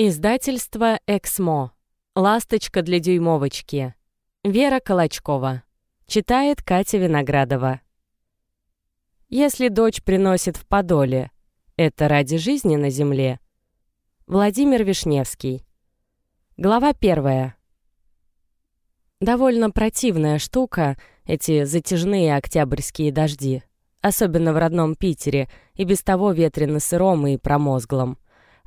Издательство «Эксмо». «Ласточка для дюймовочки». Вера Колочкова. Читает Катя Виноградова. Если дочь приносит в подоле, это ради жизни на земле. Владимир Вишневский. Глава первая. Довольно противная штука эти затяжные октябрьские дожди. Особенно в родном Питере, и без того ветрено-сыром и промозглом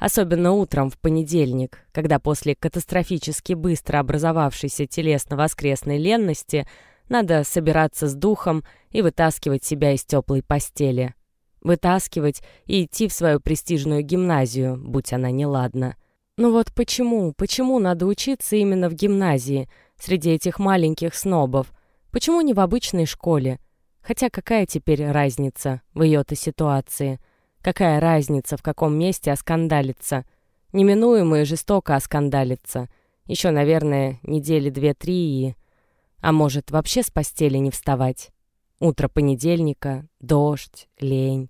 особенно утром в понедельник, когда после катастрофически быстро образовавшейся телесно-воскресной ленности надо собираться с духом и вытаскивать себя из теплой постели. Вытаскивать и идти в свою престижную гимназию, будь она неладна. Ну вот почему, почему надо учиться именно в гимназии, среди этих маленьких снобов? Почему не в обычной школе? Хотя какая теперь разница в ее-то ситуации – Какая разница, в каком месте оскандалиться? Неминуемо и жестоко оскандалиться. Еще, наверное, недели две-три и... А может, вообще с постели не вставать? Утро понедельника, дождь, лень.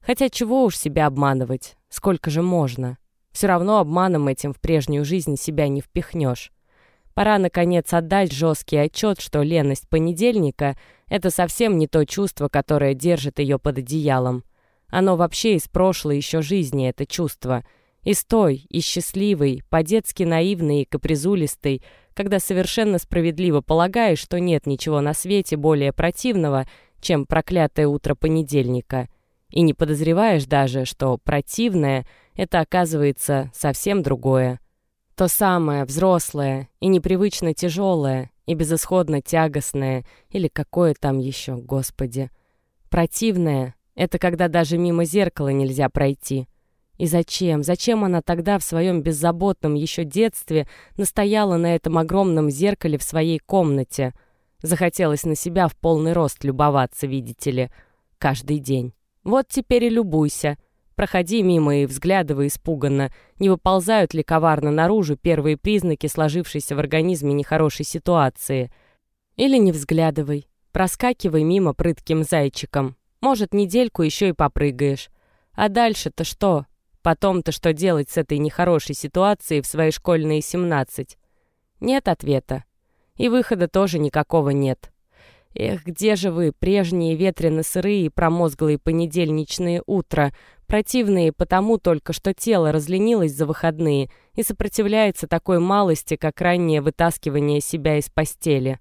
Хотя чего уж себя обманывать? Сколько же можно? Все равно обманом этим в прежнюю жизнь себя не впихнешь. Пора, наконец, отдать жесткий отчет, что леность понедельника — это совсем не то чувство, которое держит ее под одеялом. Оно вообще из прошлой еще жизни, это чувство. Из той, из счастливой, по-детски наивной и капризулистой, когда совершенно справедливо полагаешь, что нет ничего на свете более противного, чем проклятое утро понедельника. И не подозреваешь даже, что противное — это оказывается совсем другое. То самое, взрослое и непривычно тяжелое, и безысходно тягостное, или какое там еще, господи. Противное это когда даже мимо зеркала нельзя пройти. И зачем? Зачем она тогда в своем беззаботном еще детстве настояла на этом огромном зеркале в своей комнате? Захотелось на себя в полный рост любоваться, видите ли, каждый день. Вот теперь и любуйся. Проходи мимо и взглядывай испуганно, не выползают ли коварно наружу первые признаки сложившейся в организме нехорошей ситуации. Или не взглядывай, проскакивай мимо прытким зайчиком, может, недельку еще и попрыгаешь. А дальше-то что? Потом-то что делать с этой нехорошей ситуацией в свои школьные 17? Нет ответа. И выхода тоже никакого нет. Эх, где же вы, прежние ветрено-сырые и промозглые понедельничные утра, противные потому только, что тело разленилось за выходные и сопротивляется такой малости, как раннее вытаскивание себя из постели.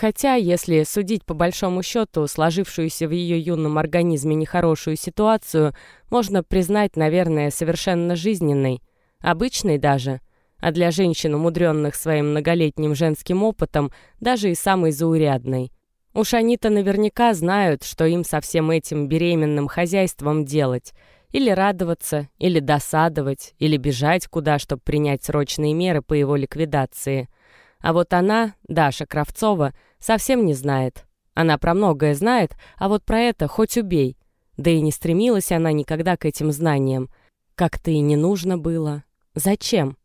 Хотя, если судить по большому счету сложившуюся в ее юном организме нехорошую ситуацию, можно признать, наверное, совершенно жизненной, обычной даже, а для женщин, умудренных своим многолетним женским опытом, даже и самой заурядной. Уж они-то наверняка знают, что им со всем этим беременным хозяйством делать. Или радоваться, или досадовать, или бежать куда, чтобы принять срочные меры по его ликвидации – а вот она, Даша Кравцова, совсем не знает. Она про многое знает, а вот про это хоть убей. Да и не стремилась она никогда к этим знаниям. Как-то и не нужно было. Зачем?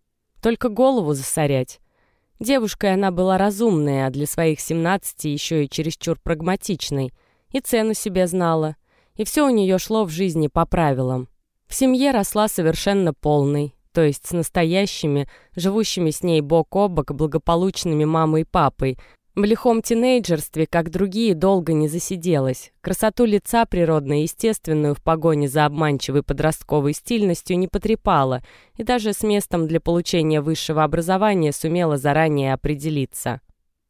Только голову засорять. Девушкой она была разумная, а для своих семнадцати еще и чересчур прагматичной. И цену себе знала. И все у нее шло в жизни по правилам. В семье росла совершенно полной, то есть с настоящими, живущими с ней бок о бок благополучными мамой и папой. В лихом тинейджерстве, как другие, долго не засиделась. Красоту лица природно естественную в погоне за обманчивой подростковой стильностью не потрепала и даже с местом для получения высшего образования сумела заранее определиться.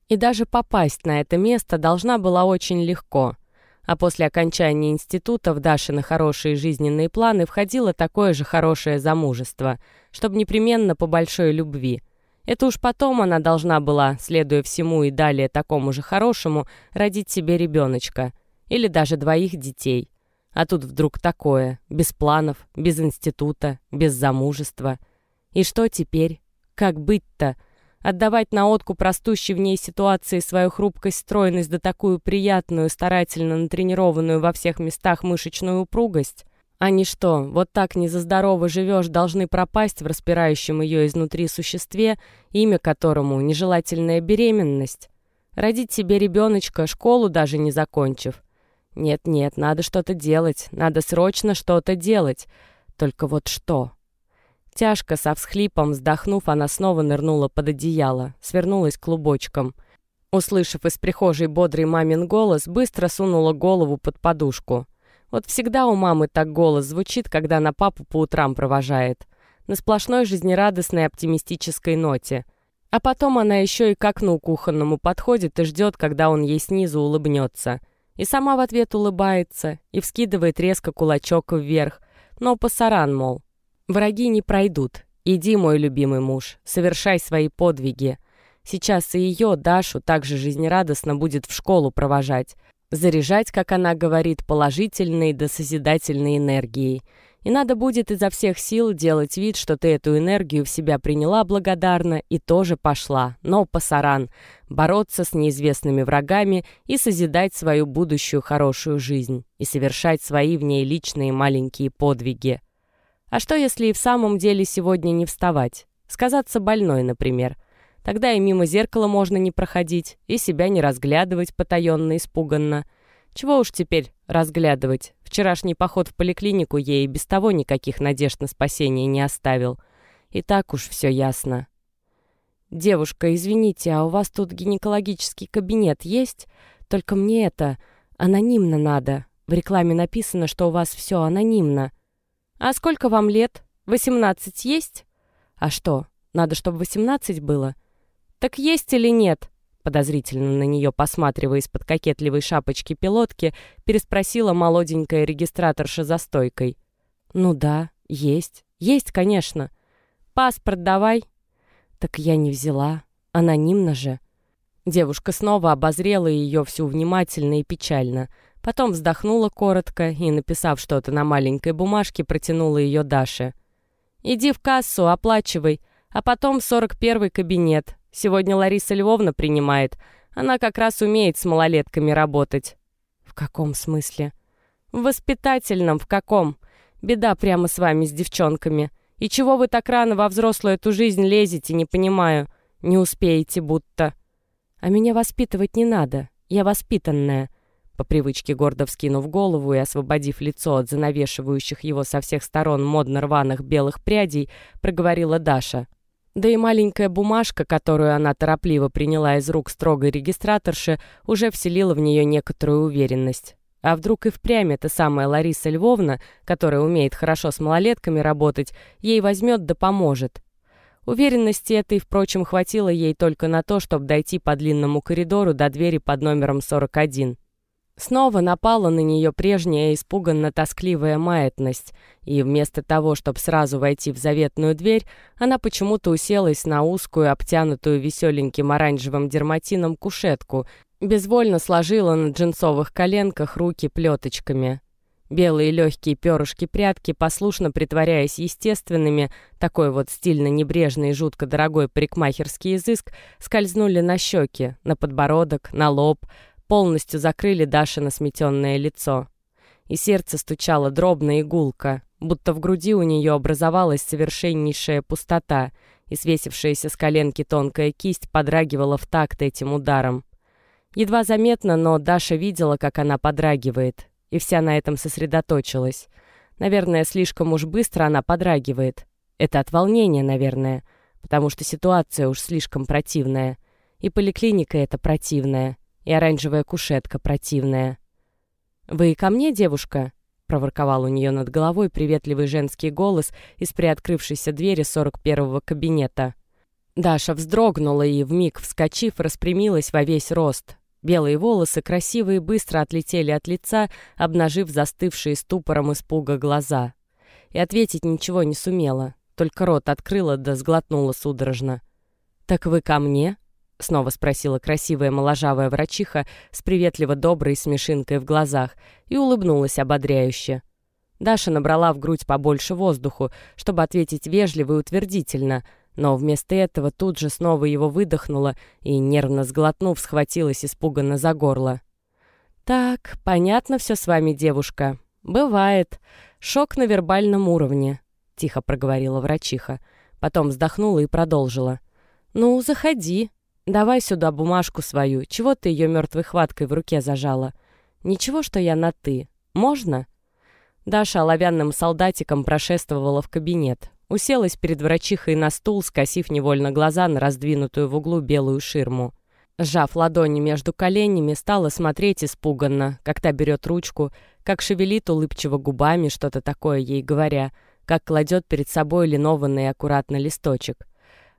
И даже попасть на это место должна была очень легко – а после окончания института в Дашины хорошие жизненные планы входило такое же хорошее замужество, чтобы непременно по большой любви. Это уж потом она должна была, следуя всему и далее такому же хорошему, родить себе ребеночка. Или даже двоих детей. А тут вдруг такое, без планов, без института, без замужества. И что теперь? Как быть-то? Отдавать на откуп растущей в ней ситуации свою хрупкость, стройность да такую приятную, старательно натренированную во всех местах мышечную упругость? Они что, вот так не за здорово живешь, должны пропасть в распирающем ее изнутри существе, имя которому нежелательная беременность? Родить себе ребеночка, школу даже не закончив? Нет-нет, надо что-то делать, надо срочно что-то делать. Только вот что? Тяжко, со всхлипом, вздохнув, она снова нырнула под одеяло, свернулась клубочком. Услышав из прихожей бодрый мамин голос, быстро сунула голову под подушку. Вот всегда у мамы так голос звучит, когда она папу по утрам провожает. На сплошной жизнерадостной оптимистической ноте. А потом она еще и к окну кухонному подходит и ждет, когда он ей снизу улыбнется. И сама в ответ улыбается, и вскидывает резко кулачок вверх. Но пасаран, мол. Враги не пройдут. Иди, мой любимый муж, совершай свои подвиги. Сейчас и ее, Дашу, также жизнерадостно будет в школу провожать. Заряжать, как она говорит, положительной да созидательной энергией. И надо будет изо всех сил делать вид, что ты эту энергию в себя приняла благодарно и тоже пошла, но пасаран, бороться с неизвестными врагами и созидать свою будущую хорошую жизнь, и совершать свои в ней личные маленькие подвиги. А что, если и в самом деле сегодня не вставать? Сказаться больной, например. Тогда и мимо зеркала можно не проходить, и себя не разглядывать потаенно, испуганно. Чего уж теперь разглядывать? Вчерашний поход в поликлинику ей и без того никаких надежд на спасение не оставил. И так уж все ясно. «Девушка, извините, а у вас тут гинекологический кабинет есть? Только мне это анонимно надо. В рекламе написано, что у вас все анонимно». «А сколько вам лет? Восемнадцать есть?» «А что, надо, чтобы восемнадцать было?» «Так есть или нет?» Подозрительно на нее посматривая из-под кокетливой шапочки пилотки, переспросила молоденькая регистраторша за стойкой. «Ну да, есть. Есть, конечно. Паспорт давай». «Так я не взяла. Анонимно же». Девушка снова обозрела ее всю внимательно и печально — Потом вздохнула коротко и, написав что-то на маленькой бумажке, протянула ее Даше. «Иди в кассу, оплачивай, а потом в сорок первый кабинет. Сегодня Лариса Львовна принимает. Она как раз умеет с малолетками работать». «В каком смысле?» «В воспитательном, в каком? Беда прямо с вами, с девчонками. И чего вы так рано во взрослую эту жизнь лезете, не понимаю. Не успеете будто». «А меня воспитывать не надо. Я воспитанная. По привычке гордо вскинув голову и освободив лицо от занавешивающих его со всех сторон модно-рваных белых прядей, проговорила Даша. Да и маленькая бумажка, которую она торопливо приняла из рук строгой регистраторши, уже вселила в нее некоторую уверенность. А вдруг и впрямь эта самая Лариса Львовна, которая умеет хорошо с малолетками работать, ей возьмет да поможет. Уверенности этой, впрочем, хватило ей только на то, чтобы дойти по длинному коридору до двери под номером 41. Снова напала на нее прежняя испуганно-тоскливая маятность, и вместо того, чтобы сразу войти в заветную дверь, она почему-то уселась на узкую, обтянутую веселеньким оранжевым дерматином кушетку, безвольно сложила на джинсовых коленках руки плеточками. Белые легкие перышки-прятки, послушно притворяясь естественными, такой вот стильно-небрежный и жутко дорогой парикмахерский изыск, скользнули на щеки, на подбородок, на лоб, полностью закрыли Дашино сметенное лицо. И сердце стучало дробно и гулко, будто в груди у нее образовалась совершеннейшая пустота, и свесившаяся с коленки тонкая кисть подрагивала в такт этим ударом. Едва заметно, но Даша видела, как она подрагивает, и вся на этом сосредоточилась. Наверное, слишком уж быстро она подрагивает. Это от волнения, наверное, потому что ситуация уж слишком противная. И поликлиника эта противная и оранжевая кушетка противная. «Вы ко мне, девушка?» — проворковал у нее над головой приветливый женский голос из приоткрывшейся двери сорок первого кабинета. Даша вздрогнула и, вмиг вскочив, распрямилась во весь рост. Белые волосы красивые быстро отлетели от лица, обнажив застывшие ступором испуга глаза. И ответить ничего не сумела, только рот открыла да сглотнула судорожно. «Так вы ко мне?» — снова спросила красивая моложавая врачиха с приветливо доброй смешинкой в глазах и улыбнулась ободряюще. Даша набрала в грудь побольше воздуху, чтобы ответить вежливо и утвердительно, но вместо этого тут же снова его выдохнула и, нервно сглотнув, схватилась испуганно за горло. «Так, понятно все с вами, девушка. Бывает. Шок на вербальном уровне», — тихо проговорила врачиха. Потом вздохнула и продолжила. «Ну, заходи. «Давай сюда бумажку свою. Чего ты ее мертвой хваткой в руке зажала? Ничего, что я на «ты». Можно?» Даша оловянным солдатиком прошествовала в кабинет. Уселась перед врачихой на стул, скосив невольно глаза на раздвинутую в углу белую ширму. Сжав ладони между коленями, стала смотреть испуганно, как та берет ручку, как шевелит улыбчиво губами, что-то такое ей говоря, как кладет перед собой линованный аккуратно листочек.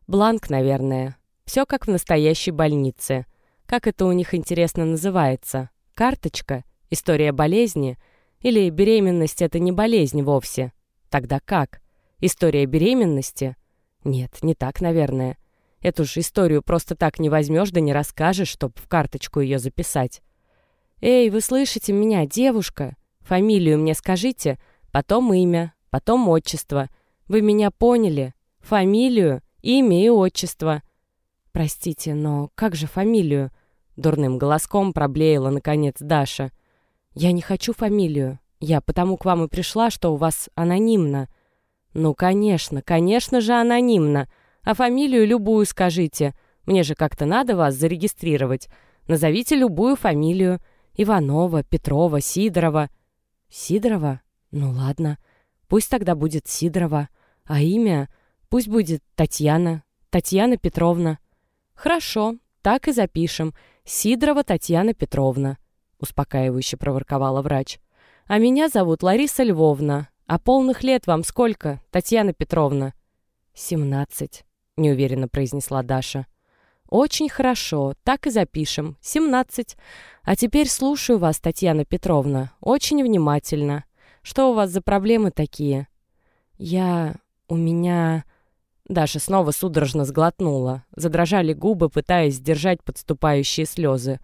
Бланк, наверное. Все как в настоящей больнице. Как это у них интересно называется? Карточка? История болезни? Или беременность — это не болезнь вовсе? Тогда как? История беременности? Нет, не так, наверное. Эту же историю просто так не возьмешь да не расскажешь, чтоб в карточку ее записать. «Эй, вы слышите меня, девушка? Фамилию мне скажите, потом имя, потом отчество. Вы меня поняли? Фамилию, имя и отчество». «Простите, но как же фамилию?» Дурным голоском проблеяла, наконец, Даша. «Я не хочу фамилию. Я потому к вам и пришла, что у вас анонимно». «Ну, конечно, конечно же анонимно. А фамилию любую скажите. Мне же как-то надо вас зарегистрировать. Назовите любую фамилию. Иванова, Петрова, Сидорова». «Сидорова? Ну ладно. Пусть тогда будет Сидорова. А имя? Пусть будет Татьяна. Татьяна Петровна». «Хорошо, так и запишем. Сидорова Татьяна Петровна», — успокаивающе проворковала врач. «А меня зовут Лариса Львовна. «А полных лет вам сколько, Татьяна Петровна?» «Семнадцать», — неуверенно произнесла Даша. «Очень хорошо, так и запишем. Семнадцать. А теперь слушаю вас, Татьяна Петровна, очень внимательно. Что у вас за проблемы такие?» «Я... у меня...» Даша снова судорожно сглотнула. Задрожали губы, пытаясь сдержать подступающие слезы.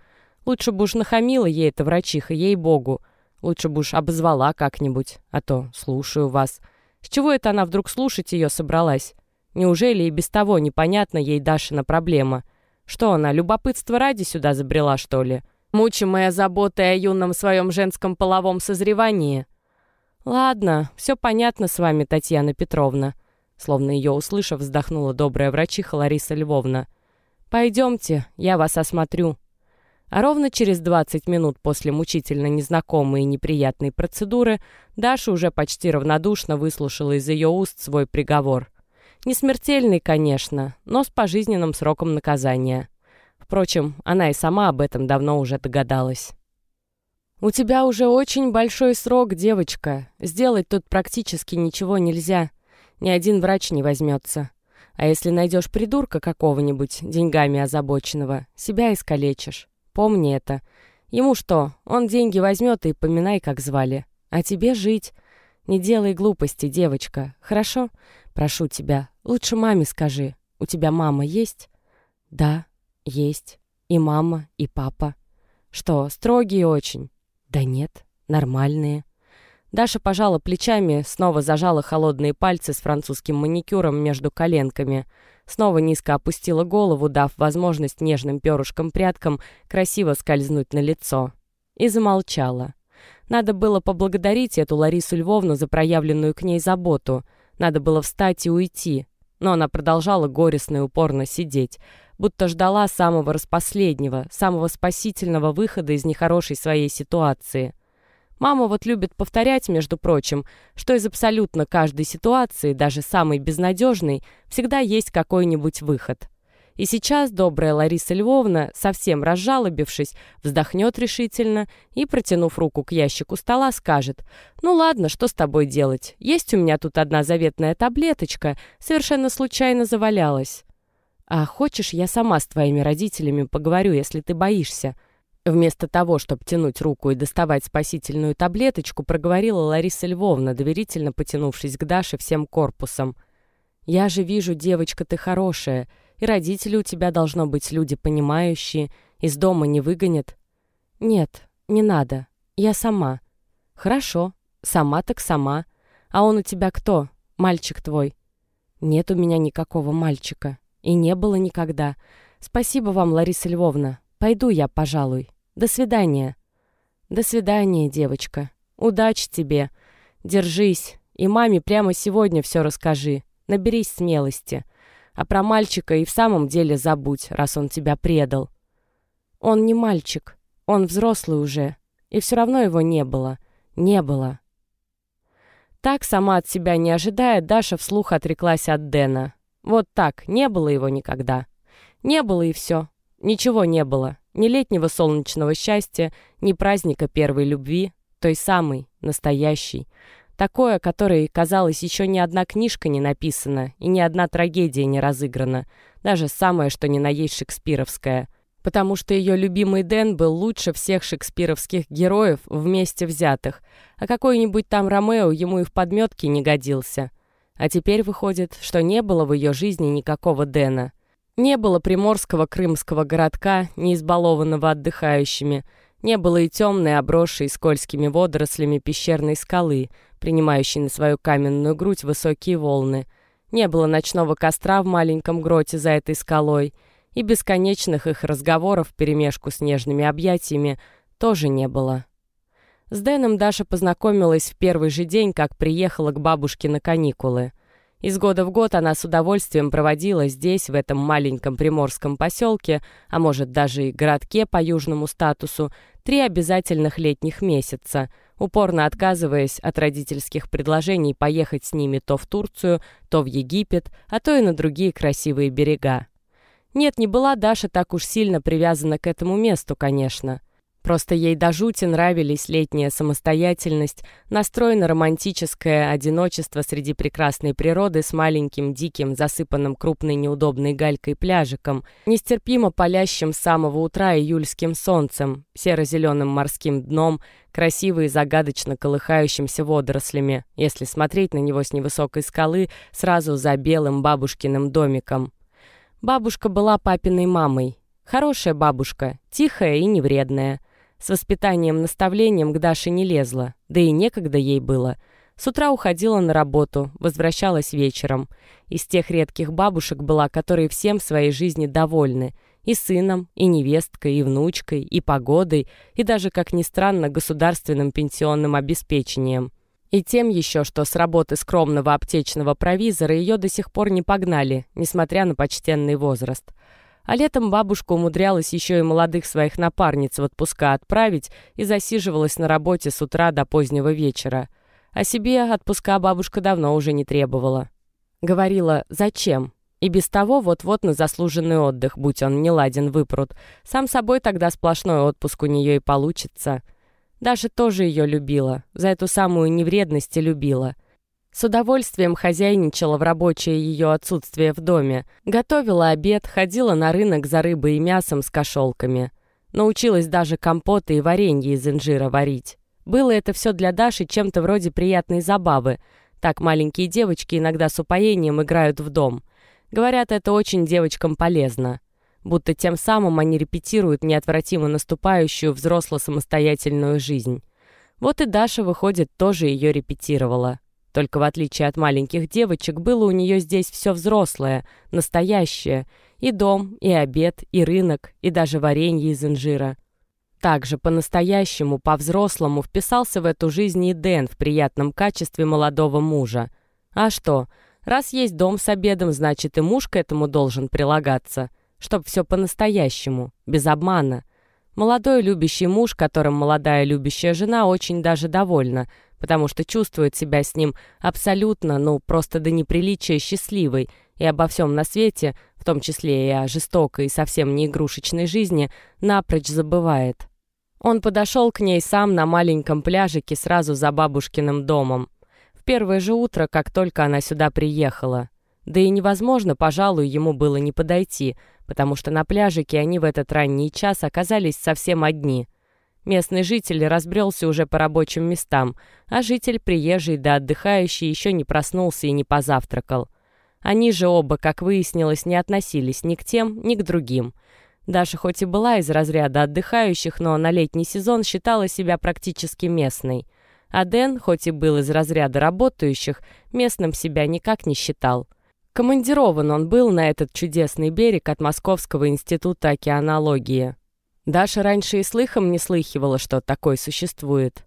Лучше бы уж нахамила ей эта врачиха, ей-богу. Лучше бы уж обозвала как-нибудь, а то слушаю вас. С чего это она вдруг слушать ее собралась? Неужели и без того непонятна ей Дашина проблема? Что она, любопытство ради сюда забрела, что ли? Мучимая заботой о юном своем женском половом созревании? Ладно, все понятно с вами, Татьяна Петровна. Словно ее услышав, вздохнула добрая врачиха Лариса Львовна. «Пойдемте, я вас осмотрю». А ровно через 20 минут после мучительно незнакомой и неприятной процедуры Даша уже почти равнодушно выслушала из ее уст свой приговор. Не смертельный, конечно, но с пожизненным сроком наказания. Впрочем, она и сама об этом давно уже догадалась. «У тебя уже очень большой срок, девочка. Сделать тут практически ничего нельзя. Ни один врач не возьмется. А если найдешь придурка какого-нибудь, деньгами озабоченного, себя искалечишь. Помни это. Ему что, он деньги возьмет и поминай, как звали. А тебе жить. Не делай глупости, девочка. Хорошо? Прошу тебя. Лучше маме скажи. У тебя мама есть? Да, есть. И мама, и папа. Что, строгие очень? Да нет, нормальные. Даша пожала плечами, снова зажала холодные пальцы с французским маникюром между коленками — Снова низко опустила голову, дав возможность нежным перышкам-прядкам красиво скользнуть на лицо. И замолчала. Надо было поблагодарить эту Ларису Львовну за проявленную к ней заботу. Надо было встать и уйти. Но она продолжала горестно и упорно сидеть, будто ждала самого распоследнего, самого спасительного выхода из нехорошей своей ситуации — Мама вот любит повторять, между прочим, что из абсолютно каждой ситуации, даже самой безнадежной, всегда есть какой-нибудь выход. И сейчас добрая Лариса Львовна, совсем разжалобившись, вздохнет решительно и, протянув руку к ящику стола, скажет «Ну ладно, что с тобой делать? Есть у меня тут одна заветная таблеточка, совершенно случайно завалялась». «А хочешь, я сама с твоими родителями поговорю, если ты боишься?» Вместо того, чтобы тянуть руку и доставать спасительную таблеточку, проговорила Лариса Львовна, доверительно потянувшись к Даше всем корпусом. «Я же вижу, девочка, ты хорошая, и родители у тебя должно быть люди понимающие, из дома не выгонят». «Нет, не надо, я сама». «Хорошо, сама так сама. А он у тебя кто? Мальчик твой?» «Нет у меня никакого мальчика. И не было никогда. Спасибо вам, Лариса Львовна. Пойду я, пожалуй. До свидания». «До свидания, девочка. Удачи тебе. Держись. И маме прямо сегодня все расскажи. Наберись смелости. А про мальчика и в самом деле забудь, раз он тебя предал. Он не мальчик. Он взрослый уже. И все равно его не было. Не было». Так, сама от себя не ожидая, Даша вслух отреклась от Дэна. Вот так, не было его никогда. Не было и все. Ничего не было. Ни летнего солнечного счастья, ни праздника первой любви, той самой, настоящей. Такое, которое, казалось, еще ни одна книжка не написана и ни одна трагедия не разыграна, даже самое, что ни на есть шекспировская. Потому что ее любимый Дэн был лучше всех шекспировских героев вместе взятых, а какой-нибудь там Ромео ему и в подметке не годился. А теперь выходит, что не было в ее жизни никакого Дэна. Не было приморского крымского городка, не избалованного отдыхающими, не было и темной, обросшей скользкими водорослями пещерной скалы, принимающей на свою каменную грудь высокие волны. Не было ночного костра в маленьком гроте за этой скалой, и бесконечных их разговоров вперемешку с нежными объятиями тоже не было. С Дэном Даша познакомилась в первый же день, как приехала к бабушке на каникулы. Из года в год она с удовольствием проводила здесь, в этом маленьком приморском поселке, а может даже и городке по южному статусу, три обязательных летних месяца, упорно отказываясь от родительских предложений поехать с ними то в Турцию, то в Египет, а то и на другие красивые берега. Нет, не была Даша так уж сильно привязана к этому месту, конечно. Просто ей до жути нравились летняя самостоятельность, настроено романтическое одиночество среди прекрасной природы с маленьким, диким, засыпанным крупной неудобной галькой пляжиком, нестерпимо палящим с самого утра июльским солнцем, серо-зеленым морским дном, красивой и загадочно колыхающимся водорослями, если смотреть на него с невысокой скалы сразу за белым бабушкиным домиком. Бабушка была папиной мамой. Хорошая бабушка, тихая и невредная. С воспитанием-наставлением к Даше не лезла, да и некогда ей было. С утра уходила на работу, возвращалась вечером. Из тех редких бабушек была, которые всем в своей жизни довольны. И сыном, и невесткой, и внучкой, и погодой, и даже, как ни странно, государственным пенсионным обеспечением. И тем еще, что с работы скромного аптечного провизора ее до сих пор не погнали, несмотря на почтенный возраст. А летом бабушка умудрялась еще и молодых своих напарниц в отпуска отправить и засиживалась на работе с утра до позднего вечера. А себе отпуска бабушка давно уже не требовала. Говорила «Зачем?» И без того вот-вот на заслуженный отдых, будь он не ладен выпрут. Сам собой тогда сплошной отпуск у нее и получится. Даша тоже ее любила, за эту самую невредность и любила. С удовольствием хозяйничала в рабочее ее отсутствие в доме. Готовила обед, ходила на рынок за рыбой и мясом с кошелками. Научилась даже компоты и варенье из инжира варить. Было это все для Даши чем-то вроде приятной забавы. Так маленькие девочки иногда с упоением играют в дом. Говорят, это очень девочкам полезно. Будто тем самым они репетируют неотвратимо наступающую взросло-самостоятельную жизнь. Вот и Даша, выходит, тоже ее репетировала. Только в отличие от маленьких девочек, было у нее здесь все взрослое, настоящее. И дом, и обед, и рынок, и даже варенье из инжира. Также по-настоящему, по-взрослому вписался в эту жизнь и Дэн в приятном качестве молодого мужа. А что, раз есть дом с обедом, значит и муж к этому должен прилагаться. Чтоб все по-настоящему, без обмана. Молодой любящий муж, которым молодая любящая жена очень даже довольна, потому что чувствует себя с ним абсолютно, ну, просто до неприличия счастливой, и обо всем на свете, в том числе и о жестокой и совсем не игрушечной жизни, напрочь забывает. Он подошел к ней сам на маленьком пляжике сразу за бабушкиным домом. В первое же утро, как только она сюда приехала. Да и невозможно, пожалуй, ему было не подойти, потому что на пляжике они в этот ранний час оказались совсем одни. Местный житель разбрелся уже по рабочим местам, а житель, приезжий да отдыхающий, еще не проснулся и не позавтракал. Они же оба, как выяснилось, не относились ни к тем, ни к другим. Даша хоть и была из разряда отдыхающих, но на летний сезон считала себя практически местной. А Дэн, хоть и был из разряда работающих, местным себя никак не считал. Командирован он был на этот чудесный берег от Московского института океанологии. Даша раньше и слыхом не слыхивала, что такое существует.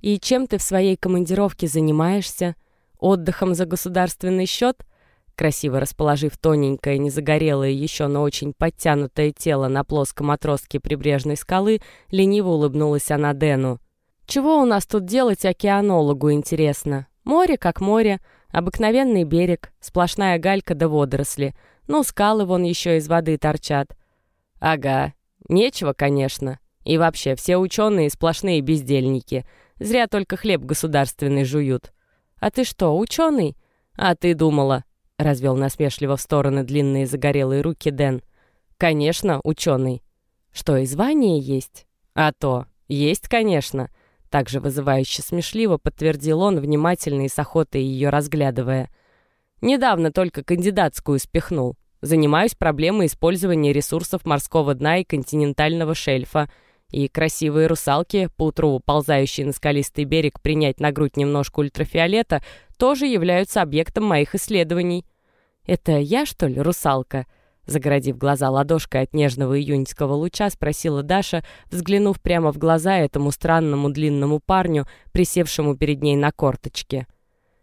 «И чем ты в своей командировке занимаешься? Отдыхом за государственный счет?» Красиво расположив тоненькое, незагорелое еще, но очень подтянутое тело на плоском отростке прибрежной скалы, лениво улыбнулась она Дэну. «Чего у нас тут делать океанологу, интересно? Море как море, обыкновенный берег, сплошная галька да водоросли. Ну, скалы вон еще из воды торчат. Ага, нечего, конечно. И вообще, все ученые сплошные бездельники. Зря только хлеб государственный жуют. А ты что, ученый? А ты думала, — развел насмешливо в стороны длинные загорелые руки Дэн. Конечно, ученый. Что, и звание есть? А то, есть, конечно. Также вызывающе смешливо подтвердил он, внимательно и с охотой ее разглядывая. Недавно только кандидатскую спихнул. Занимаюсь проблемой использования ресурсов морского дна и континентального шельфа. И красивые русалки, поутру ползающие на скалистый берег принять на грудь немножко ультрафиолета, тоже являются объектом моих исследований. «Это я, что ли, русалка?» Загородив глаза ладошкой от нежного июньского луча, спросила Даша, взглянув прямо в глаза этому странному длинному парню, присевшему перед ней на корточке.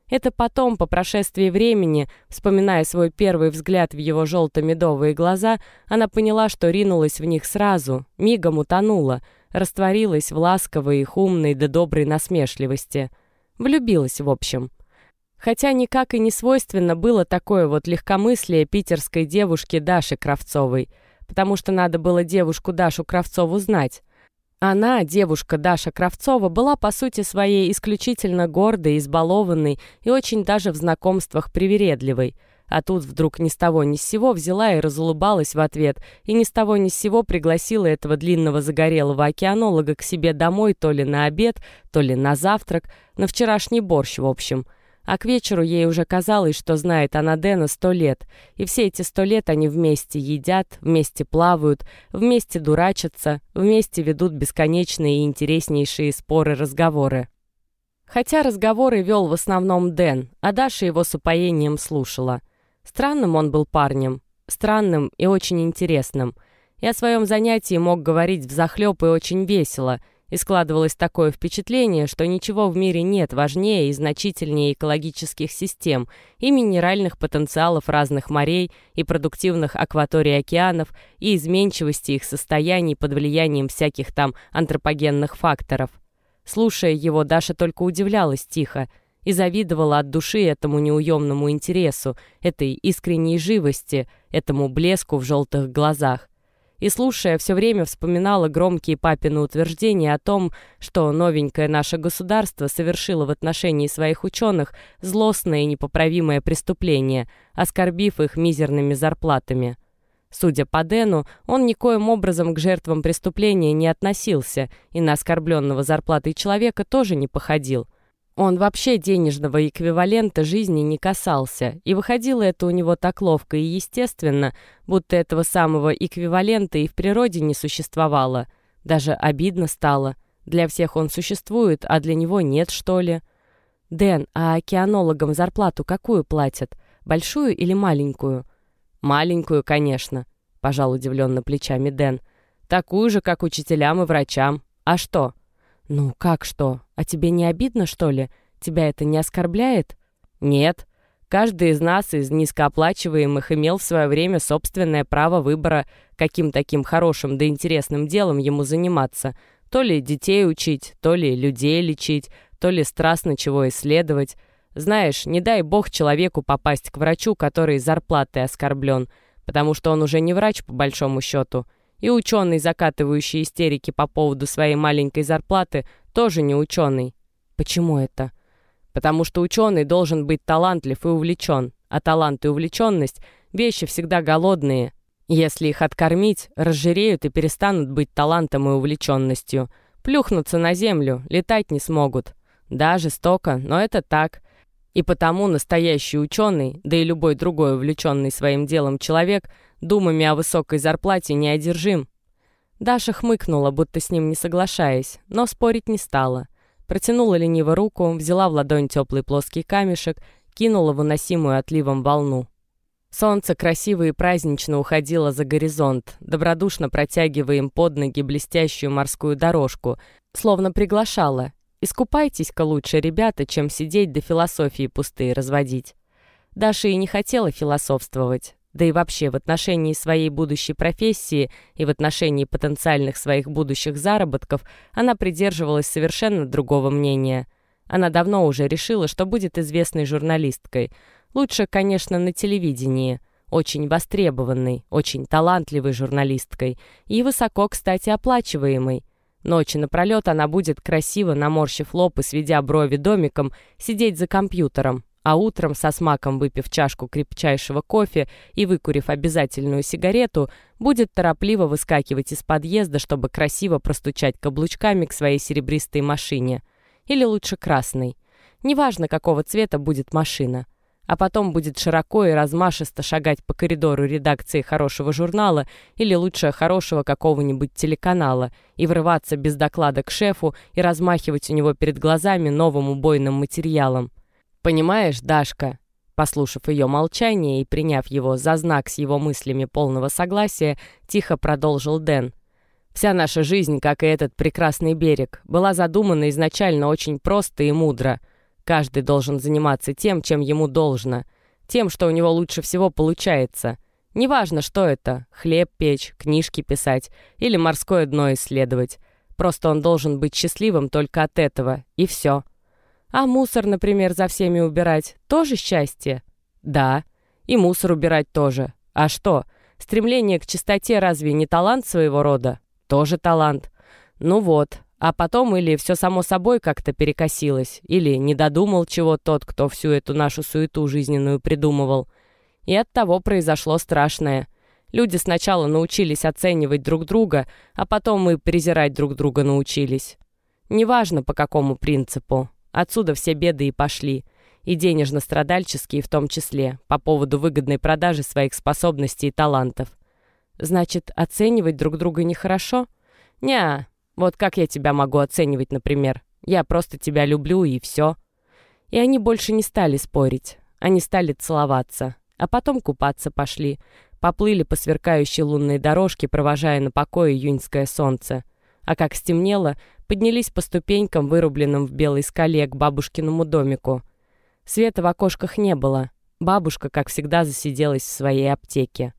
Это потом, по прошествии времени, вспоминая свой первый взгляд в его желто-медовые глаза, она поняла, что ринулась в них сразу, мигом утонула, растворилась в ласковой их умной да доброй насмешливости. Влюбилась, в общем. Хотя никак и не свойственно было такое вот легкомыслие питерской девушки Даши Кравцовой, потому что надо было девушку Дашу Кравцову знать. Она, девушка Даша Кравцова, была по сути своей исключительно гордой, избалованной и очень даже в знакомствах привередливой. А тут вдруг ни с того ни с сего взяла и разулыбалась в ответ, и ни с того ни с сего пригласила этого длинного загорелого океанолога к себе домой то ли на обед, то ли на завтрак, на вчерашний борщ, в общем – а к вечеру ей уже казалось, что знает она Дэна сто лет, и все эти сто лет они вместе едят, вместе плавают, вместе дурачатся, вместе ведут бесконечные и интереснейшие споры-разговоры. Хотя разговоры вел в основном Дэн, а Даша его с упоением слушала. Странным он был парнем, странным и очень интересным. И о своем занятии мог говорить взахлеб и очень весело — и складывалось такое впечатление, что ничего в мире нет важнее и значительнее экологических систем и минеральных потенциалов разных морей и продуктивных акваторий океанов и изменчивости их состояний под влиянием всяких там антропогенных факторов. Слушая его, Даша только удивлялась тихо и завидовала от души этому неуемному интересу, этой искренней живости, этому блеску в желтых глазах и, слушая, все время вспоминала громкие папины утверждения о том, что новенькое наше государство совершило в отношении своих ученых злостное и непоправимое преступление, оскорбив их мизерными зарплатами. Судя по Дэну, он никоим образом к жертвам преступления не относился и на оскорбленного зарплатой человека тоже не походил – он вообще денежного эквивалента жизни не касался, и выходило это у него так ловко и естественно, будто этого самого эквивалента и в природе не существовало. Даже обидно стало. Для всех он существует, а для него нет, что ли? «Дэн, а океанологам зарплату какую платят? Большую или маленькую?» «Маленькую, конечно», — пожал удивленно плечами Дэн. «Такую же, как учителям и врачам. А что?» «Ну, как что? А тебе не обидно, что ли? Тебя это не оскорбляет?» «Нет. Каждый из нас, из низкооплачиваемых, имел в свое время собственное право выбора, каким таким хорошим да интересным делом ему заниматься. То ли детей учить, то ли людей лечить, то ли страстно чего исследовать. Знаешь, не дай бог человеку попасть к врачу, который зарплатой оскорблен, потому что он уже не врач по большому счету». И ученый, закатывающий истерики по поводу своей маленькой зарплаты, тоже не ученый. Почему это? Потому что ученый должен быть талантлив и увлечен, а талант и увлеченность – вещи всегда голодные. Если их откормить, разжиреют и перестанут быть талантом и увлеченностью. Плюхнутся на землю, летать не смогут. Да, жестоко, но это так. И потому настоящий ученый, да и любой другой увлеченный своим делом человек – Думами о высокой зарплате не одержим. Даша хмыкнула, будто с ним не соглашаясь, но спорить не стала. Протянула лениво руку, взяла в ладонь теплый плоский камешек, кинула в уносимую отливом волну. Солнце красиво и празднично уходило за горизонт, добродушно протягивая им под ноги блестящую морскую дорожку, словно приглашала. «Искупайтесь-ка лучше, ребята, чем сидеть до философии пустые разводить». Даша и не хотела философствовать, да и вообще в отношении своей будущей профессии и в отношении потенциальных своих будущих заработков она придерживалась совершенно другого мнения. Она давно уже решила, что будет известной журналисткой. Лучше, конечно, на телевидении. Очень востребованной, очень талантливой журналисткой. И высоко, кстати, оплачиваемой. Ночи напролет она будет красиво, наморщив лоб и сведя брови домиком, сидеть за компьютером, а утром, со смаком выпив чашку крепчайшего кофе и выкурив обязательную сигарету, будет торопливо выскакивать из подъезда, чтобы красиво простучать каблучками к своей серебристой машине. Или лучше красной. Неважно, какого цвета будет машина. А потом будет широко и размашисто шагать по коридору редакции хорошего журнала или лучше хорошего какого-нибудь телеканала и врываться без доклада к шефу и размахивать у него перед глазами новым убойным материалом. «Понимаешь, Дашка?» Послушав ее молчание и приняв его за знак с его мыслями полного согласия, тихо продолжил Дэн. «Вся наша жизнь, как и этот прекрасный берег, была задумана изначально очень просто и мудро. Каждый должен заниматься тем, чем ему должно, тем, что у него лучше всего получается. Неважно, что это — хлеб печь, книжки писать или морское дно исследовать. Просто он должен быть счастливым только от этого, и все. А мусор, например, за всеми убирать — тоже счастье? Да. И мусор убирать тоже. А что? Стремление к чистоте разве не талант своего рода? Тоже талант. Ну вот. А потом или все само собой как-то перекосилось, или не додумал чего тот, кто всю эту нашу суету жизненную придумывал. И от того произошло страшное. Люди сначала научились оценивать друг друга, а потом мы презирать друг друга научились. Неважно, по какому принципу. Отсюда все беды и пошли. И денежно-страдальческие в том числе, по поводу выгодной продажи своих способностей и талантов. Значит, оценивать друг друга нехорошо? Неа, вот как я тебя могу оценивать, например? Я просто тебя люблю, и все. И они больше не стали спорить. Они стали целоваться. А потом купаться пошли. Поплыли по сверкающей лунной дорожке, провожая на покой июньское солнце. А как стемнело, поднялись по ступенькам, вырубленным в белой скале, к бабушкиному домику. Света в окошках не было. Бабушка, как всегда, засиделась в своей аптеке.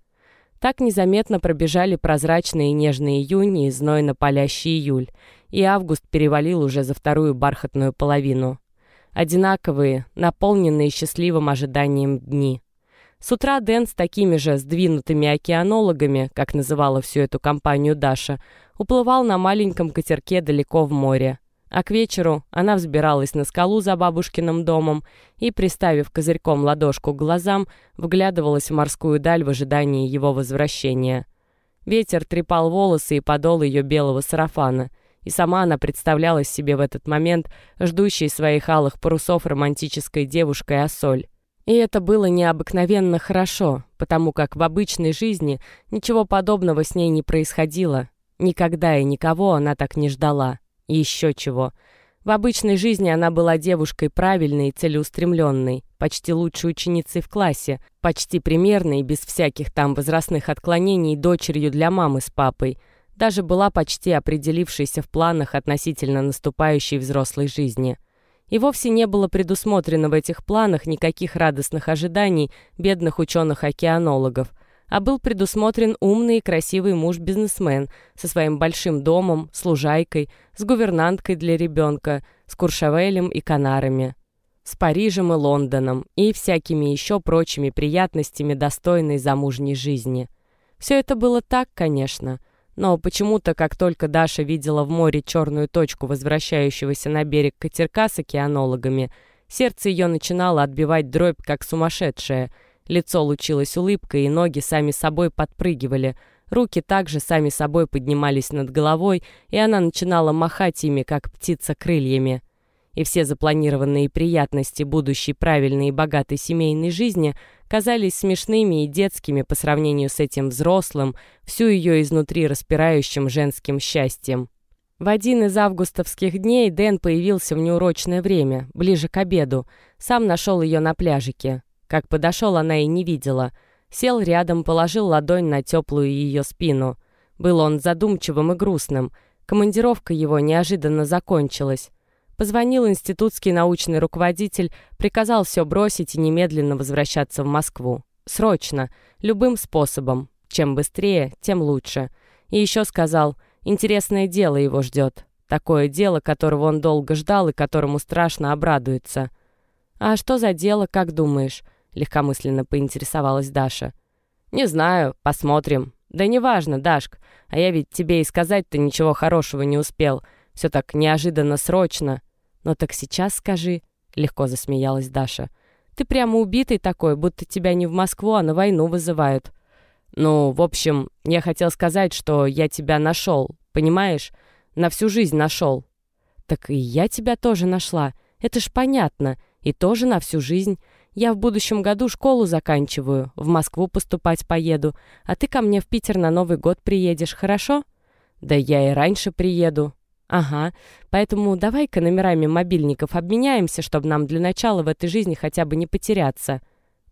Так незаметно пробежали прозрачные и нежные июни и знойно палящий июль, и август перевалил уже за вторую бархатную половину. Одинаковые, наполненные счастливым ожиданием дни. С утра Дэн с такими же сдвинутыми океанологами, как называла всю эту компанию Даша, уплывал на маленьком катерке далеко в море. А к вечеру она взбиралась на скалу за бабушкиным домом и, приставив козырьком ладошку к глазам, вглядывалась в морскую даль в ожидании его возвращения. Ветер трепал волосы и подол ее белого сарафана, и сама она представлялась себе в этот момент ждущей своих алых парусов романтической девушкой Ассоль. И это было необыкновенно хорошо, потому как в обычной жизни ничего подобного с ней не происходило, Никогда и никого она так не ждала. Еще чего. В обычной жизни она была девушкой правильной и целеустремленной, почти лучшей ученицей в классе, почти примерной, без всяких там возрастных отклонений, дочерью для мамы с папой. Даже была почти определившейся в планах относительно наступающей взрослой жизни. И вовсе не было предусмотрено в этих планах никаких радостных ожиданий бедных ученых-океанологов – а был предусмотрен умный и красивый муж-бизнесмен со своим большим домом, с лужайкой, с гувернанткой для ребенка, с Куршавелем и Канарами, с Парижем и Лондоном и всякими еще прочими приятностями достойной замужней жизни. Все это было так, конечно, но почему-то, как только Даша видела в море черную точку возвращающегося на берег катерка с океанологами, сердце ее начинало отбивать дробь, как сумасшедшее — Лицо лучилось улыбкой, и ноги сами собой подпрыгивали. Руки также сами собой поднимались над головой, и она начинала махать ими, как птица крыльями. И все запланированные приятности будущей правильной и богатой семейной жизни казались смешными и детскими по сравнению с этим взрослым, всю ее изнутри распирающим женским счастьем. В один из августовских дней Дэн появился в неурочное время, ближе к обеду. Сам нашел ее на пляжике. Как подошел, она и не видела. Сел рядом, положил ладонь на теплую ее спину. Был он задумчивым и грустным. Командировка его неожиданно закончилась. Позвонил институтский научный руководитель, приказал все бросить и немедленно возвращаться в Москву. Срочно, любым способом. Чем быстрее, тем лучше. И еще сказал, интересное дело его ждет. Такое дело, которого он долго ждал и которому страшно обрадуется. «А что за дело, как думаешь?» — легкомысленно поинтересовалась Даша. «Не знаю, посмотрим. Да неважно, Дашк, а я ведь тебе и сказать-то ничего хорошего не успел. Все так неожиданно срочно. Но так сейчас скажи», — легко засмеялась Даша. «Ты прямо убитый такой, будто тебя не в Москву, а на войну вызывают». «Ну, в общем, я хотел сказать, что я тебя нашел, понимаешь? На всю жизнь нашел». «Так и я тебя тоже нашла. Это ж понятно. И тоже на всю жизнь. Я в будущем году школу заканчиваю, в Москву поступать поеду, а ты ко мне в Питер на Новый год приедешь, хорошо?» «Да я и раньше приеду». «Ага, поэтому давай-ка номерами мобильников обменяемся, чтобы нам для начала в этой жизни хотя бы не потеряться».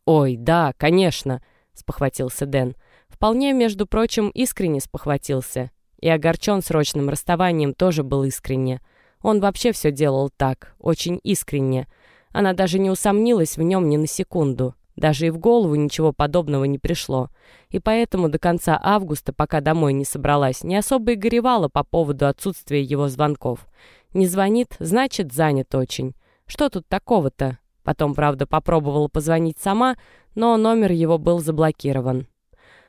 «Ой, да, конечно», — спохватился Дэн. Вполне, между прочим, искренне спохватился. И огорчен срочным расставанием тоже был искренне. Он вообще все делал так, очень искренне. Она даже не усомнилась в нем ни на секунду. Даже и в голову ничего подобного не пришло. И поэтому до конца августа, пока домой не собралась, не особо и горевала по поводу отсутствия его звонков. Не звонит, значит, занят очень. Что тут такого-то? Потом, правда, попробовала позвонить сама, но номер его был заблокирован.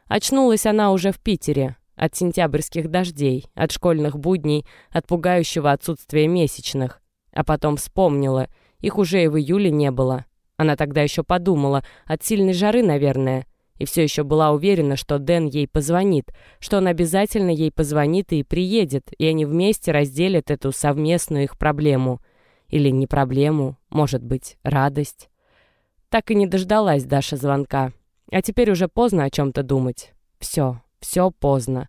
Очнулась она уже в Питере. От сентябрьских дождей, от школьных будней, от пугающего отсутствия месячных. А потом вспомнила, их уже и в июле не было. Она тогда еще подумала, от сильной жары, наверное. И все еще была уверена, что Дэн ей позвонит, что он обязательно ей позвонит и приедет, и они вместе разделят эту совместную их проблему. Или не проблему, может быть, радость. Так и не дождалась Даша звонка. А теперь уже поздно о чем-то думать. Все, все поздно.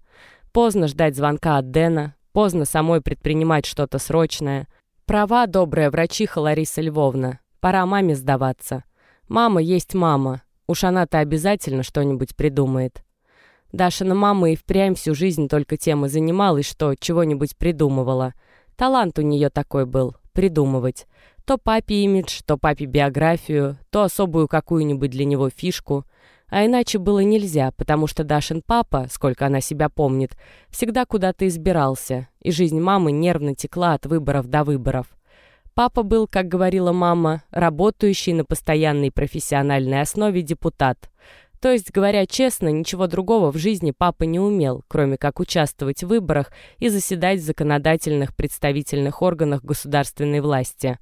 Поздно ждать звонка от Дэна, поздно самой предпринимать что-то срочное. Права, добрая врачиха Лариса Львовна. Пора маме сдаваться. Мама есть мама. Уж она-то обязательно что-нибудь придумает. Дашина мама и впрямь всю жизнь только тем и занималась, что чего-нибудь придумывала. Талант у нее такой был — придумывать. То папе имидж, то папе биографию, то особую какую-нибудь для него фишку. А иначе было нельзя, потому что Дашин папа, сколько она себя помнит, всегда куда-то избирался, и жизнь мамы нервно текла от выборов до выборов. Папа был, как говорила мама, работающий на постоянной профессиональной основе депутат. То есть, говоря честно, ничего другого в жизни папа не умел, кроме как участвовать в выборах и заседать в законодательных представительных органах государственной власти.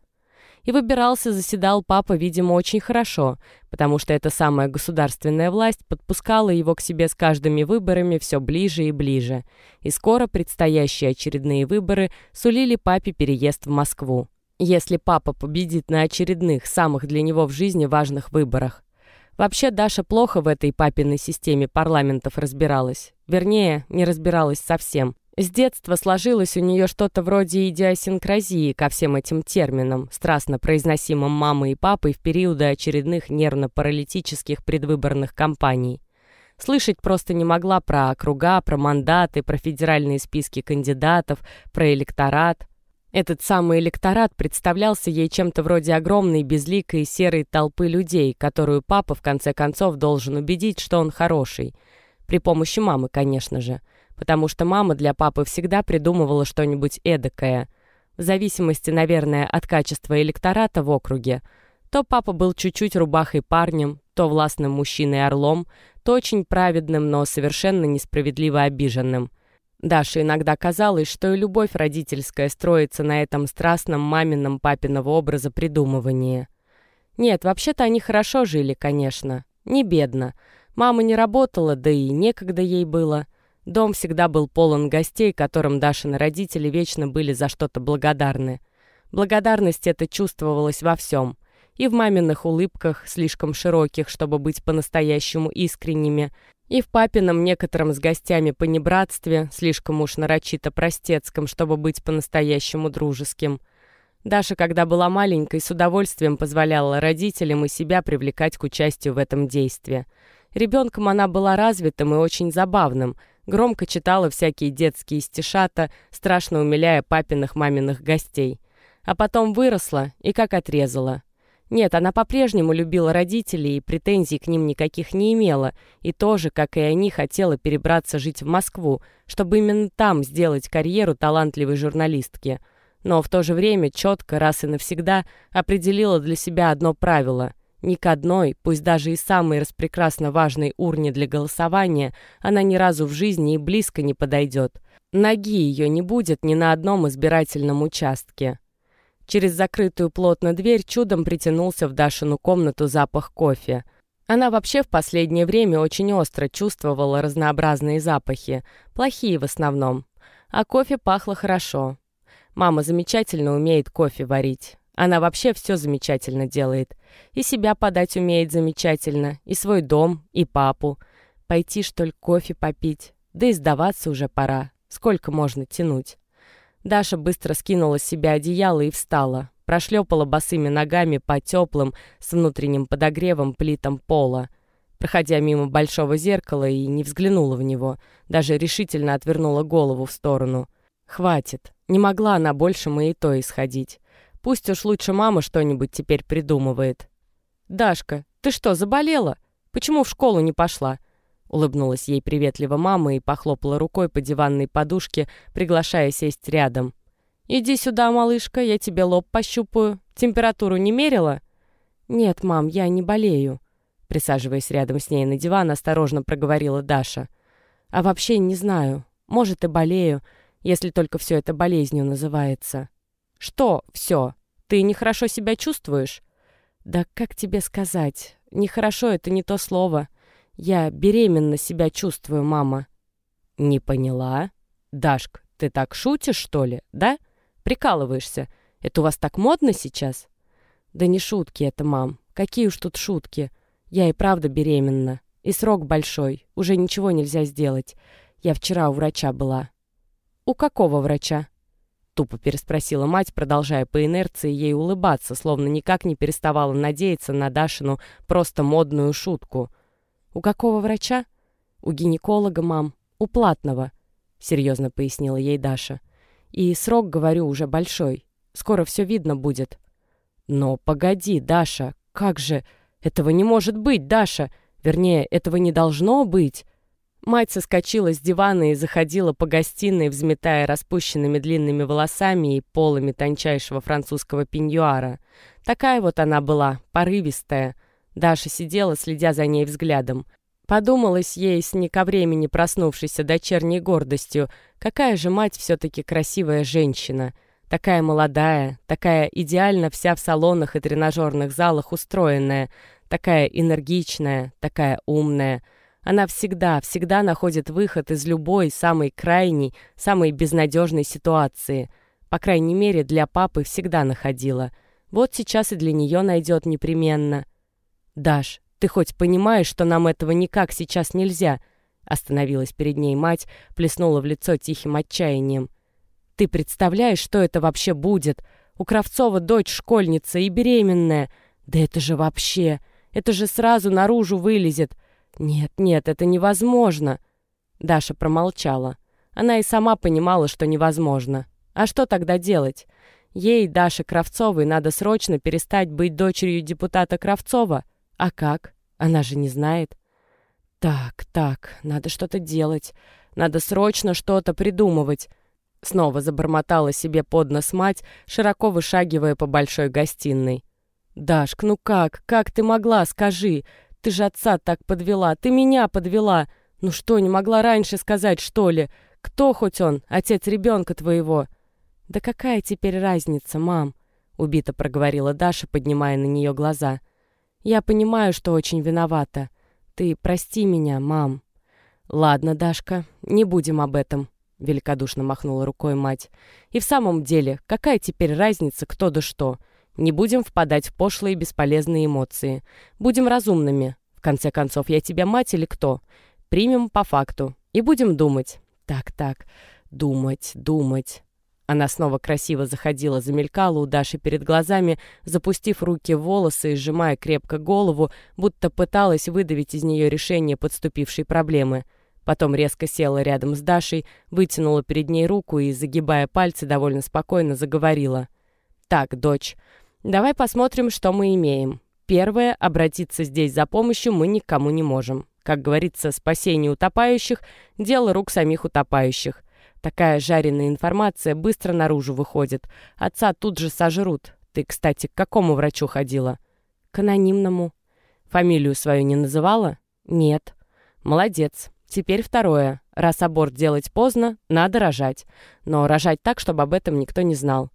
И выбирался, заседал папа, видимо, очень хорошо, потому что эта самая государственная власть подпускала его к себе с каждыми выборами все ближе и ближе. И скоро предстоящие очередные выборы сулили папе переезд в Москву. Если папа победит на очередных, самых для него в жизни важных выборах. Вообще Даша плохо в этой папиной системе парламентов разбиралась. Вернее, не разбиралась совсем. С детства сложилось у нее что-то вроде идиосинкразии ко всем этим терминам, страстно произносимым мамой и папой в периоды очередных нервно-паралитических предвыборных кампаний. Слышать просто не могла про округа, про мандаты, про федеральные списки кандидатов, про электорат. Этот самый электорат представлялся ей чем-то вроде огромной безликой серой толпы людей, которую папа в конце концов должен убедить, что он хороший. При помощи мамы, конечно же потому что мама для папы всегда придумывала что-нибудь эдакое. В зависимости, наверное, от качества электората в округе. То папа был чуть-чуть рубахой парнем, то властным мужчиной-орлом, то очень праведным, но совершенно несправедливо обиженным. Даше иногда казалось, что и любовь родительская строится на этом страстном мамином папиного образа придумывания. Нет, вообще-то они хорошо жили, конечно. Не бедно. Мама не работала, да и некогда ей было – Дом всегда был полон гостей, которым Дашины родители вечно были за что-то благодарны. Благодарность эта чувствовалась во всем. И в маминых улыбках, слишком широких, чтобы быть по-настоящему искренними, и в папином некотором с гостями понебратстве, слишком уж нарочито простецком, чтобы быть по-настоящему дружеским. Даша, когда была маленькой, с удовольствием позволяла родителям и себя привлекать к участию в этом действии. Ребенком она была развитым и очень забавным – Громко читала всякие детские стишата, страшно умиляя папиных маминых гостей. А потом выросла и как отрезала. Нет, она по-прежнему любила родителей и претензий к ним никаких не имела, и тоже, как и они, хотела перебраться жить в Москву, чтобы именно там сделать карьеру талантливой журналистки. Но в то же время четко, раз и навсегда, определила для себя одно правило. Ни к одной, пусть даже и самой распрекрасно важной урне для голосования, она ни разу в жизни и близко не подойдет. Ноги ее не будет ни на одном избирательном участке. Через закрытую плотно дверь чудом притянулся в Дашину комнату запах кофе. Она вообще в последнее время очень остро чувствовала разнообразные запахи, плохие в основном. А кофе пахло хорошо. Мама замечательно умеет кофе варить. Она вообще все замечательно делает. И себя подать умеет замечательно, и свой дом, и папу. Пойти, что ли, кофе попить? Да и сдаваться уже пора. Сколько можно тянуть? Даша быстро скинула с себя одеяло и встала. Прошлепала босыми ногами по теплым, с внутренним подогревом плитам пола. Проходя мимо большого зеркала и не взглянула в него, даже решительно отвернула голову в сторону. Хватит. Не могла она больше маято исходить. Пусть уж лучше мама что-нибудь теперь придумывает. «Дашка, ты что, заболела? Почему в школу не пошла?» Улыбнулась ей приветливо мама и похлопала рукой по диванной подушке, приглашая сесть рядом. «Иди сюда, малышка, я тебе лоб пощупаю. Температуру не мерила?» «Нет, мам, я не болею», — присаживаясь рядом с ней на диван, осторожно проговорила Даша. «А вообще не знаю. Может, и болею, если только все это болезнью называется». «Что все? Ты нехорошо себя чувствуешь?» «Да как тебе сказать? Нехорошо — это не то слово. «Я беременно себя чувствую, мама». «Не поняла? Дашк, ты так шутишь, что ли, да? Прикалываешься? Это у вас так модно сейчас?» «Да не шутки это, мам. Какие уж тут шутки. Я и правда беременна. И срок большой. Уже ничего нельзя сделать. Я вчера у врача была». «У какого врача?» Тупо переспросила мать, продолжая по инерции ей улыбаться, словно никак не переставала надеяться на Дашину просто модную шутку. «У какого врача?» «У гинеколога, мам. У платного», — серьезно пояснила ей Даша. «И срок, говорю, уже большой. Скоро все видно будет». «Но погоди, Даша, как же? Этого не может быть, Даша! Вернее, этого не должно быть!» Мать соскочила с дивана и заходила по гостиной, взметая распущенными длинными волосами и полами тончайшего французского пеньюара. Такая вот она была, порывистая, Даша сидела, следя за ней взглядом. Подумалось ей с не ко времени проснувшейся дочерней гордостью, какая же мать все-таки красивая женщина. Такая молодая, такая идеально вся в салонах и тренажерных залах устроенная, такая энергичная, такая умная. Она всегда, всегда находит выход из любой, самой крайней, самой безнадежной ситуации. По крайней мере, для папы всегда находила. Вот сейчас и для нее найдет непременно. «Даш, ты хоть понимаешь, что нам этого никак сейчас нельзя?» Остановилась перед ней мать, плеснула в лицо тихим отчаянием. «Ты представляешь, что это вообще будет? У Кравцова дочь школьница и беременная. Да это же вообще... Это же сразу наружу вылезет. Нет, нет, это невозможно!» Даша промолчала. Она и сама понимала, что невозможно. А что тогда делать? Ей, Даше Кравцовой, надо срочно перестать быть дочерью депутата Кравцова — а как? Она же не знает. Так, так, надо что-то делать. Надо срочно что-то придумывать. Снова забормотала себе под нос мать, широко вышагивая по большой гостиной. «Дашк, ну как? Как ты могла? Скажи! Ты же отца так подвела, ты меня подвела! Ну что, не могла раньше сказать, что ли? Кто хоть он, отец ребенка твоего?» «Да какая теперь разница, мам?» — убито проговорила Даша, поднимая на нее глаза. Я понимаю, что очень виновата. Ты прости меня, мам». «Ладно, Дашка, не будем об этом», — великодушно махнула рукой мать. «И в самом деле, какая теперь разница, кто да что? Не будем впадать в пошлые бесполезные эмоции. Будем разумными. В конце концов, я тебе мать или кто? Примем по факту. И будем думать. Так-так, думать, думать. Она снова красиво заходила, замелькала у Даши перед глазами, запустив руки в волосы и сжимая крепко голову, будто пыталась выдавить из нее решение подступившей проблемы. Потом резко села рядом с Дашей, вытянула перед ней руку и, загибая пальцы, довольно спокойно заговорила. «Так, дочь, Давай посмотрим, что мы имеем. Первое, обратиться здесь за помощью мы никому не можем. Как говорится, спасение утопающих – дело рук самих утопающих. Такая жареная информация быстро наружу выходит. Отца тут же сожрут. Ты, кстати, к какому врачу ходила? К анонимному. Фамилию свою не называла? Нет. Молодец. Теперь второе. Раз аборт делать поздно, надо рожать. Но рожать так, чтобы об этом никто не знал.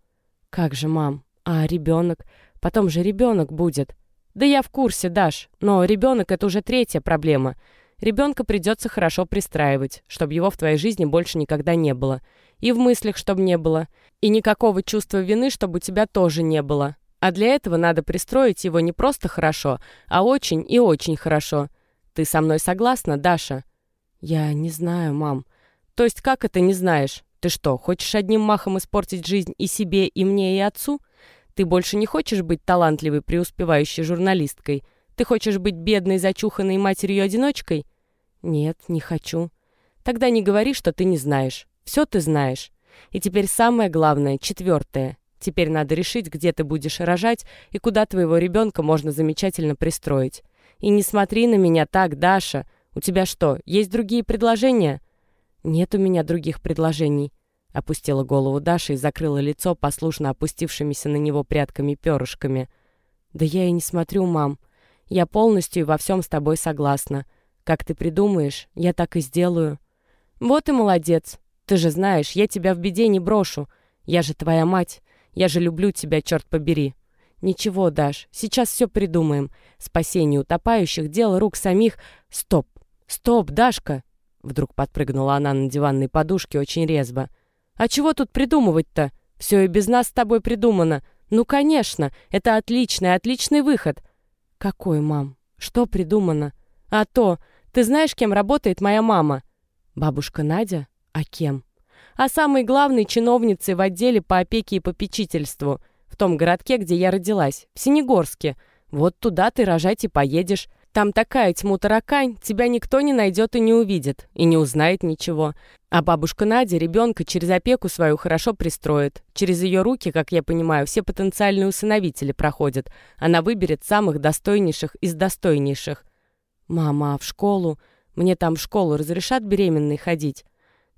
Как же, мам? А ребенок? Потом же ребенок будет. Да я в курсе, Даш. Но ребенок — это уже третья проблема. Ребенка придется хорошо пристраивать, чтобы его в твоей жизни больше никогда не было. И в мыслях, чтобы не было. И никакого чувства вины, чтобы у тебя тоже не было. А для этого надо пристроить его не просто хорошо, а очень и очень хорошо. Ты со мной согласна, Даша?» «Я не знаю, мам». «То есть как это не знаешь? Ты что, хочешь одним махом испортить жизнь и себе, и мне, и отцу? Ты больше не хочешь быть талантливой, преуспевающей журналисткой? Ты хочешь быть бедной, зачуханной матерью-одиночкой?» «Нет, не хочу». «Тогда не говори, что ты не знаешь. Все ты знаешь. И теперь самое главное, четвертое. Теперь надо решить, где ты будешь рожать и куда твоего ребенка можно замечательно пристроить. И не смотри на меня так, Даша. У тебя что, есть другие предложения?» «Нет у меня других предложений», — опустила голову Даша и закрыла лицо послушно опустившимися на него прядками-перышками. «Да я и не смотрю, мам. Я полностью и во всем с тобой согласна. Как ты придумаешь, я так и сделаю». «Вот и молодец. Ты же знаешь, я тебя в беде не брошу. Я же твоя мать. Я же люблю тебя, черт побери». «Ничего, Даш, сейчас все придумаем. Спасение утопающих — дело рук самих. Стоп! Стоп, Дашка!» Вдруг подпрыгнула она на диванной подушке очень резво. «А чего тут придумывать-то? Все и без нас с тобой придумано. Ну, конечно, это отличный, отличный выход». «Какой, мам? Что придумано?» «А то, ты знаешь, кем работает моя мама?» «Бабушка Надя? А кем?» «А самой главной чиновницей в отделе по опеке и попечительству» в том городке, где я родилась, в Синегорске. Вот туда ты рожать и поедешь. Там такая тьму таракань, тебя никто не найдет и не увидит, и не узнает ничего. А бабушка Надя ребенка через опеку свою хорошо пристроит. Через ее руки, как я понимаю, все потенциальные усыновители проходят. Она выберет самых достойнейших из достойнейших. «Мама, а в школу? Мне там в школу разрешат беременной ходить?»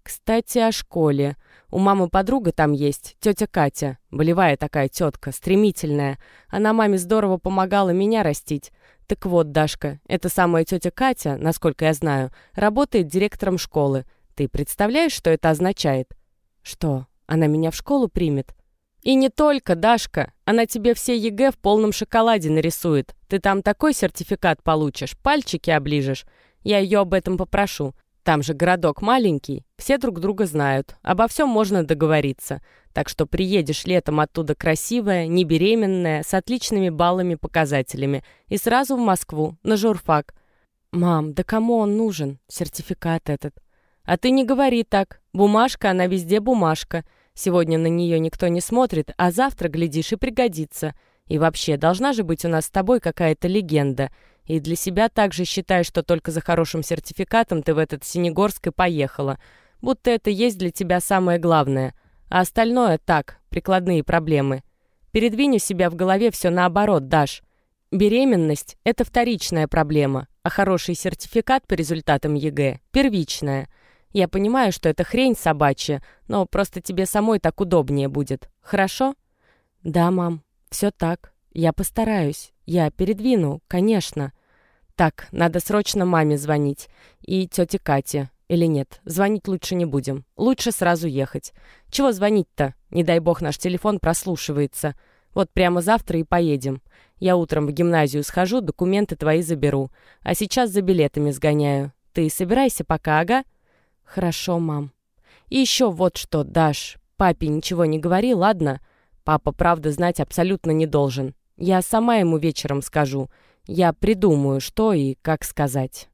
«Кстати, о школе. У мамы подруга там есть, тетя Катя. Волевая такая тетка, стремительная. Она маме здорово помогала меня растить. Так вот, Дашка, эта самая тетя Катя, насколько я знаю, работает директором школы. Ты представляешь, что это означает? Что, она меня в школу примет? И не только, Дашка. Она тебе все ЕГЭ в полном шоколаде нарисует. Ты там такой сертификат получишь, пальчики оближешь. Я ее об этом попрошу. Там же городок маленький, все друг друга знают, обо всем можно договориться. Так что приедешь летом оттуда красивая, не беременная, с отличными баллами-показателями и сразу в Москву, на журфак. «Мам, да кому он нужен, сертификат этот?» «А ты не говори так. Бумажка, она везде бумажка. Сегодня на нее никто не смотрит, а завтра, глядишь, и пригодится. И вообще, должна же быть у нас с тобой какая-то легенда. И для себя также считай, что только за хорошим сертификатом ты в этот Синегорск и поехала. Будто это есть для тебя самое главное. А остальное так, прикладные проблемы. Передвинь у себя в голове все наоборот, Даш. Беременность – это вторичная проблема, а хороший сертификат по результатам ЕГЭ – первичная. Я понимаю, что это хрень собачья, но просто тебе самой так удобнее будет. Хорошо? Да, мам, все так. Я постараюсь. Я передвину, конечно. Так, надо срочно маме звонить. И тете Кате. Или нет, звонить лучше не будем. Лучше сразу ехать. Чего звонить-то? Не дай бог наш телефон прослушивается. Вот прямо завтра и поедем. Я утром в гимназию схожу, документы твои заберу. А сейчас за билетами сгоняю. Ты собирайся пока, ага? Хорошо, мам. И еще вот что, Даш. Папе ничего не говори, ладно? Папа, правда, знать абсолютно не должен. Я сама ему вечером скажу. Я придумаю, что и как сказать.